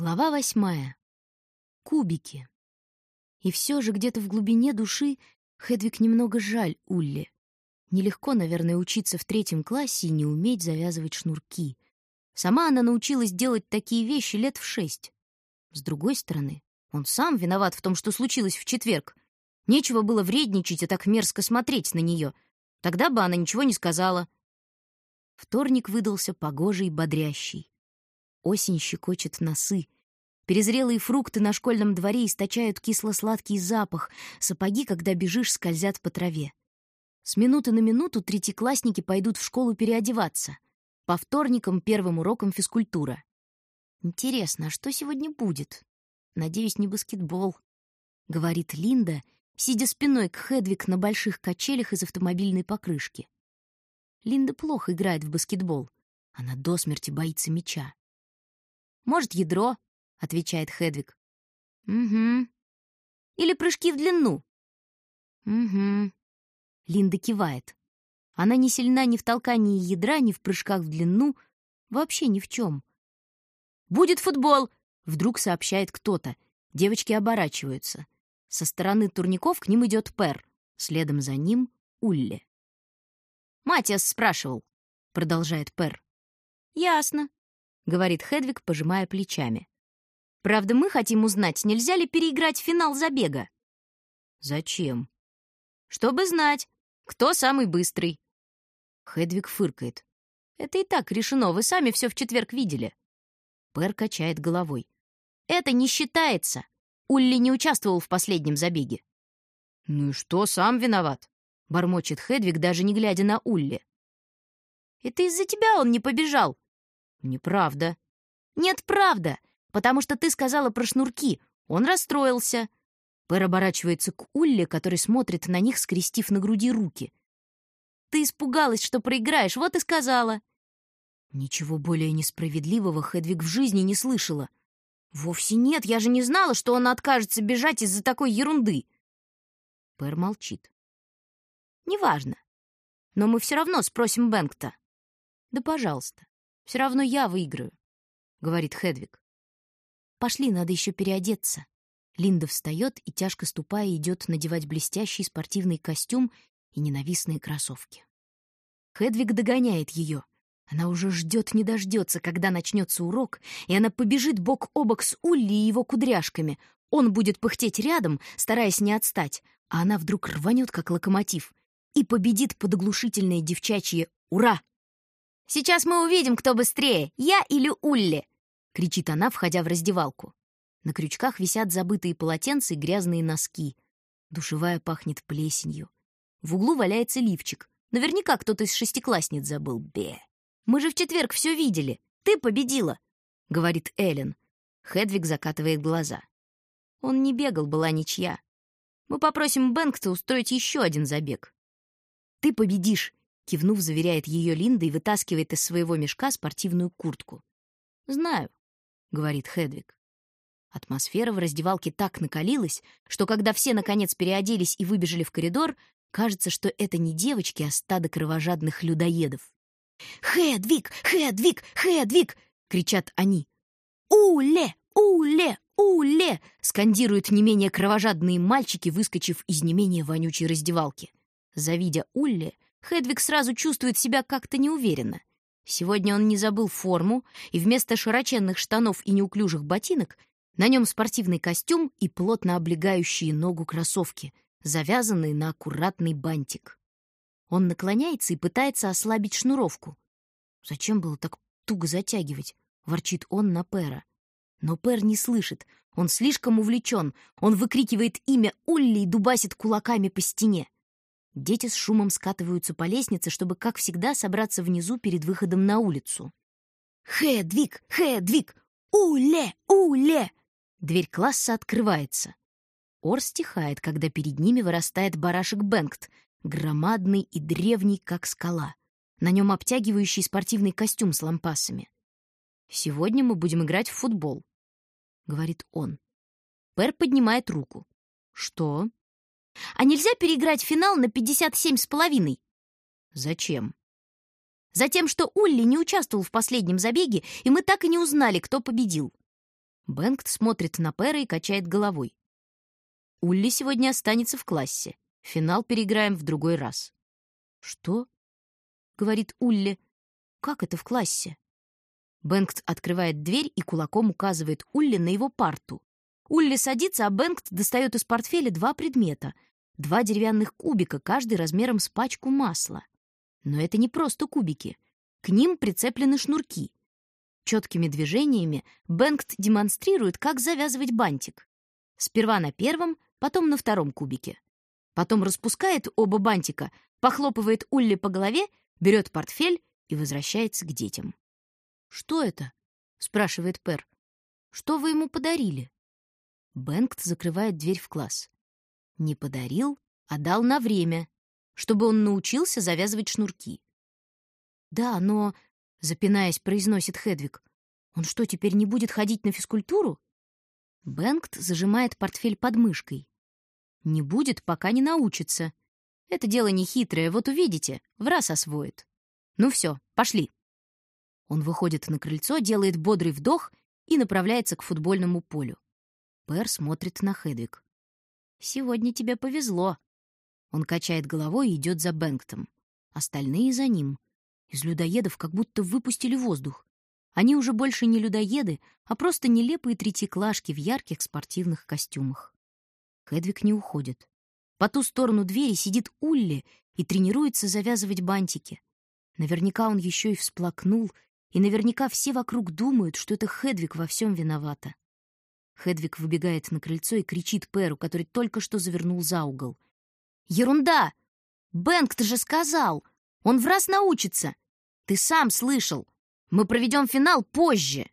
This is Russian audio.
Глава восьмая. Кубики. И все же где-то в глубине души Хедвиг немного жаль Улли. Нелегко, наверное, учиться в третьем классе и не уметь завязывать шнурки. Сама она научилась делать такие вещи лет в шесть. С другой стороны, он сам виноват в том, что случилось в четверг. Нечего было вредничать и так мерзко смотреть на нее. Тогда бы она ничего не сказала. Вторник выдался погожий и бодрящий. Осень щекочет носы. Перезрелые фрукты на школьном дворе источают кисло-сладкий запах. Сапоги, когда бежишь, скользят по траве. С минуты на минуту третьеклассники пойдут в школу переодеваться. По вторникам первым уроком физкультура. Интересно, а что сегодня будет? Надеюсь, не баскетбол, — говорит Линда, сидя спиной к Хедвик на больших качелях из автомобильной покрышки. Линда плохо играет в баскетбол. Она до смерти боится мяча. Может, ядро, отвечает Хедвиг. Угу. Или прыжки в длину. Угу. Линда кивает. Она не сильна ни в толкании ядра, ни в прыжках в длину, вообще ни в чем. Будет футбол, вдруг сообщает кто-то. Девочки оборачиваются. Со стороны турников к ним идет Пер, следом за ним Улли. Матиас спрашивал, продолжает Пер. Ясно, говорит Хедвиг, пожимая плечами. Правда, мы хотим узнать, нельзя ли переиграть финал забега. Зачем? Чтобы знать, кто самый быстрый. Хедвиг фыркает. Это и так решено, вы сами все в четверг видели. Пэр качает головой. Это не считается. Улли не участвовал в последнем забеге. Ну и что, сам виноват? Бормочет Хедвиг, даже не глядя на Улли. Это из-за тебя он не побежал, Неправда. Нет, правда, потому что ты сказала про шнурки. Он расстроился. Пэр оборачивается к Улле, который смотрит на них, скрестив на груди руки. Ты испугалась, что проиграешь, вот и сказала. Ничего более несправедливого Хедвиг в жизни не слышала. Вовсе нет, я же не знала, что он откажется бежать из-за такой ерунды. Пэр молчит. Неважно. Но мы все равно спросим Бэнкта. Да, пожалуйста. Все равно я выиграю, — говорит Хедвиг. Пошли, надо еще переодеться. Линда встает и, тяжко ступая, идет надевать блестящий спортивный костюм и ненавистные кроссовки. Хедвиг догоняет ее. Она уже ждет не дождется, когда начнется урок, и она побежит бок о бок с Улли и его кудряшками. Он будет пыхтеть рядом, стараясь не отстать, а она вдруг рванет, как локомотив, и победит под оглушительное девчачье «Ура!» Сейчас мы увидим, кто быстрее, я или Улли!» — кричит она, входя в раздевалку. На крючках висят забытые полотенца и грязные носки. Душевая пахнет плесенью. В углу валяется лифчик. Наверняка кто-то из шестиклассниц забыл. Бе. «Мы же в четверг все видели. Ты победила!» — говорит Эллен. Хедвиг закатывает глаза. Он не бегал, была ничья. Мы попросим Бэнкта устроить еще один забег. «Ты победишь!» Кивнув, заверяет ее Линда и вытаскивает из своего мешка спортивную куртку. «Знаю», — говорит Хедвиг. Атмосфера в раздевалке так накалилась, что когда все наконец переоделись и выбежали в коридор, кажется, что это не девочки, а стадо кровожадных людоедов. «Хедвиг! Хедвиг! Хедвиг!» — кричат они. «Уле! Уле! Уле!» — скандируют не менее кровожадные мальчики, выскочив из не менее вонючей раздевалки. Завидя Улле, Хедвиг сразу чувствует себя как-то неуверенно. Сегодня он не забыл форму, и вместо широченных штанов и неуклюжих ботинок на нем спортивный костюм и плотно облегающие ногу кроссовки, завязанные на аккуратный бантик. Он наклоняется и пытается ослабить шнуровку. «Зачем было так туго затягивать?» — ворчит он на Пэра. Но Пэр не слышит, он слишком увлечен, он выкрикивает имя Улли и дубасит кулаками по стене. Дети с шумом скатываются по лестнице, чтобы, как всегда, собраться внизу перед выходом на улицу. «Хедвиг! Хедвиг! Уле! Уле!» Дверь класса открывается. Ор стихает, когда перед ними вырастает барашек Бенгт, громадный и древний, как скала. На нем обтягивающий спортивный костюм с лампасами. «Сегодня мы будем играть в футбол», — говорит он. Пэр поднимает руку. «Что?» А нельзя переиграть финал на 57 с половиной? Зачем? Затем, что Улли не участвовал в последнем забеге, и мы так и не узнали, кто победил. Бенгт смотрит на Пэра и качает головой. Улли сегодня останется в классе. Финал переиграем в другой раз. Что? говорит Улли. Как это в классе? Бенгт открывает дверь и кулаком указывает Улли на его парту. Улли садится, а Бенгт достает из портфеля два предмета. Два деревянных кубика, каждый размером с пачку масла. Но это не просто кубики. К ним прицеплены шнурки. Четкими движениями Бенгт демонстрирует, как завязывать бантик. Сперва на первом, потом на втором кубике. Потом распускает оба бантика, похлопывает Улли по голове, берет портфель и возвращается к детям. «Что это?» — спрашивает Пер. «Что вы ему подарили?» Бенгт закрывает дверь в класс. Не подарил, а дал на время, чтобы он научился завязывать шнурки. «Да, но...» — запинаясь, произносит Хедвиг. «Он что, теперь не будет ходить на физкультуру?» Бенгт зажимает портфель под мышкой. «Не будет, пока не научится. Это дело не хитрое, вот увидите, в раз освоит. Ну все, пошли». Он выходит на крыльцо, делает бодрый вдох и направляется к футбольному полю. Пэр смотрит на Хедвиг. «Сегодня тебе повезло». Он качает головой и идет за Бэнктом. Остальные за ним. Из людоедов как будто выпустили воздух. Они уже больше не людоеды, а просто нелепые третьеклашки в ярких спортивных костюмах. Хедвиг не уходит. По ту сторону двери сидит Улли и тренируется завязывать бантики. Наверняка он еще и всплакнул и наверняка все вокруг думают, что это Хедвиг во всем виновата. Хедвиг выбегает на крыльцо и кричит Перу, который только что завернул за угол. «Ерунда! Бэнк, же сказал! Он в раз научится! Ты сам слышал! Мы проведем финал позже!»